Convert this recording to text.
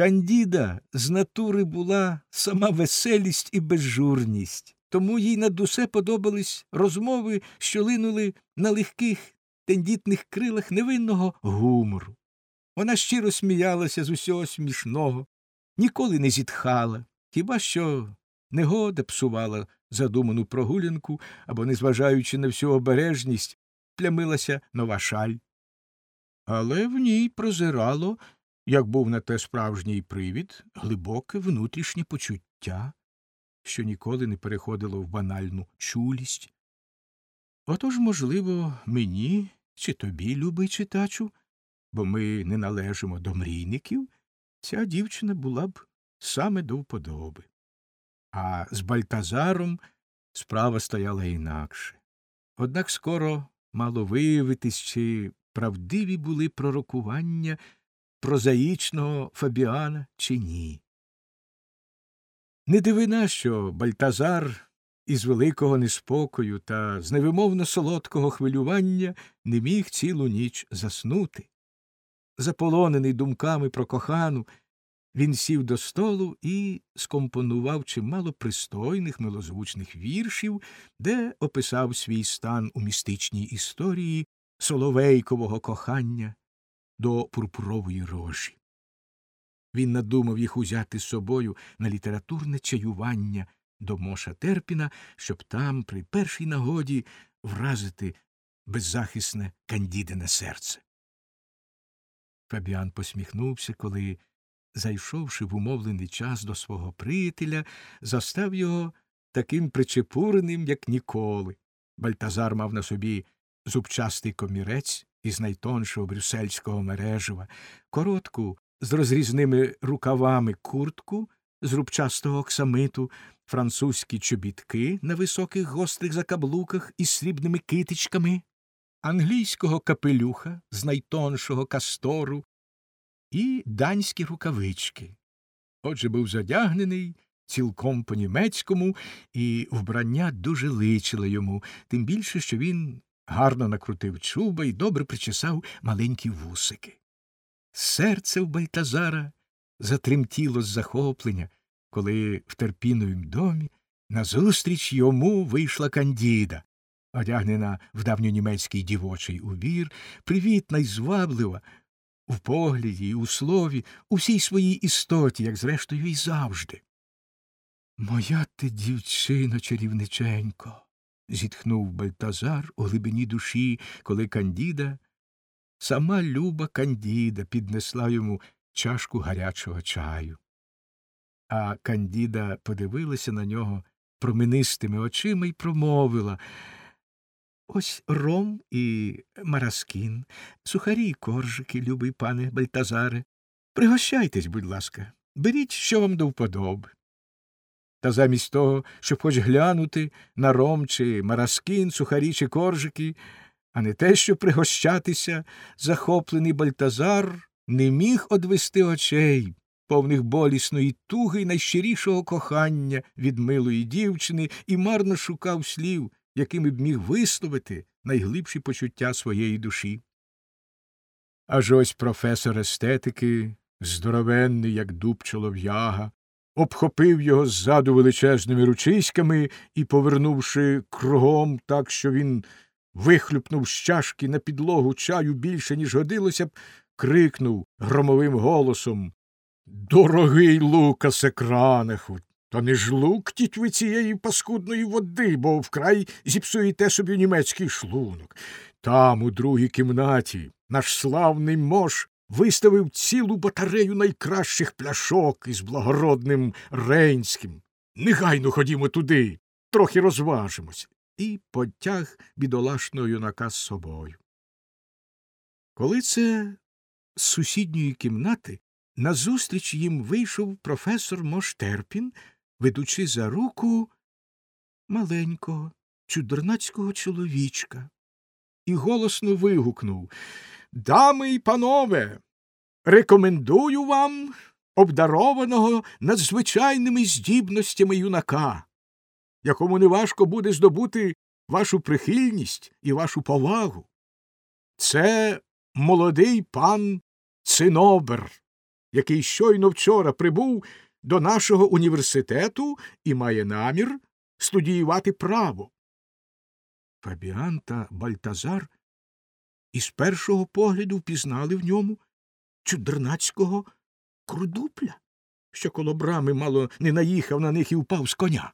Кандіда з натури була сама веселість і безжурність, тому їй над усе подобались розмови, що линули на легких тендітних крилах невинного гумору. Вона щиро сміялася з усього смішного, ніколи не зітхала, хіба що негода псувала задуману прогулянку або, незважаючи на всю обережність, плямилася нова шаль. Але в ній прозирало, як був на те справжній привід, глибоке внутрішнє почуття, що ніколи не переходило в банальну чулість. Отож, можливо, мені чи тобі, любий читачу, бо ми не належимо до мрійників, ця дівчина була б саме до вподоби. А з Бальтазаром справа стояла інакше. Однак скоро мало виявитись, чи правдиві були пророкування прозаїчного Фабіана чи ні. Не дивина, що Бальтазар із великого неспокою та з невимовно солодкого хвилювання не міг цілу ніч заснути. Заполонений думками про кохану, він сів до столу і скомпонував чимало пристойних милозвучних віршів, де описав свій стан у містичній історії соловейкового кохання до пурпурової рожі. Він надумав їх узяти з собою на літературне чаювання до Моша Терпіна, щоб там, при першій нагоді, вразити беззахисне кандідине серце. Фабіан посміхнувся, коли, зайшовши в умовлений час до свого приятеля, застав його таким причепуреним, як ніколи. Бальтазар мав на собі зубчастий комірець із найтоншого брюссельського мережева, коротку з розрізними рукавами куртку з рубчастого оксамиту, французькі чобітки на високих гострих закаблуках із срібними китичками, англійського капелюха з найтоншого кастору і данські рукавички. Отже, був задягнений цілком по німецькому, і вбрання дуже личило йому, тим більше, що він гарно накрутив чуба і добре причесав маленькі вусики. Серце в Бальтазара затремтіло з захоплення, коли в терпіновім домі назустріч йому вийшла кандіда, одягнена в давньонімецький дівочий убір, привітна й зваблива, в погляді, у слові, у всій своїй істоті, як зрештою і завжди. Моя ти, дівчино, чарівниченько. Зітхнув Бальтазар у глибині душі, коли кандіда, сама люба кандіда піднесла йому чашку гарячого чаю. А кандіда подивилася на нього променистими очима і промовила Ось ром і мараскін, сухарі й коржики, любий пане Бальтазаре. Пригощайтесь, будь ласка, беріть, що вам до вподоби. Та замість того, щоб хоч глянути на ром чи мараскін, сухарі чи коржики, а не те, що пригощатися, захоплений Бальтазар не міг одвести очей, повних болісної туги й найщирішого кохання від милої дівчини, і марно шукав слів, якими б міг висловити найглибші почуття своєї душі. Аж ось професор естетики, здоровенний, як дуб чолов'яга, обхопив його ззаду величезними ручиськами і, повернувши кругом так, що він вихлюпнув з чашки на підлогу чаю більше, ніж годилося б, крикнув громовим голосом Дорогий Лукасе Кранеху, та не ж луктіть ви цієї паскудної води, бо вкрай зіпсуєте собі німецький шлунок. Там, у другій кімнаті, наш славний мож виставив цілу батарею найкращих пляшок із благородним Рейнським. Негайно ходімо туди, трохи розважимось, і потяг бідолашного юнака з собою. Коли це з сусідньої кімнати назустріч їм вийшов професор Моштерпін, ведучи за руку маленького, чудернацького чоловічка, і голосно вигукнув Дами й панове, рекомендую вам обдарованого надзвичайними здібностями юнака, якому неважко буде здобути вашу прихильність і вашу повагу. Це молодий пан Цинобер, який щойно вчора прибув до нашого університету і має намір студіювати право. Фабіан та Бальтазар із першого погляду впізнали в ньому чудернацького курдупля, що коло брами мало не наїхав на них і впав з коня.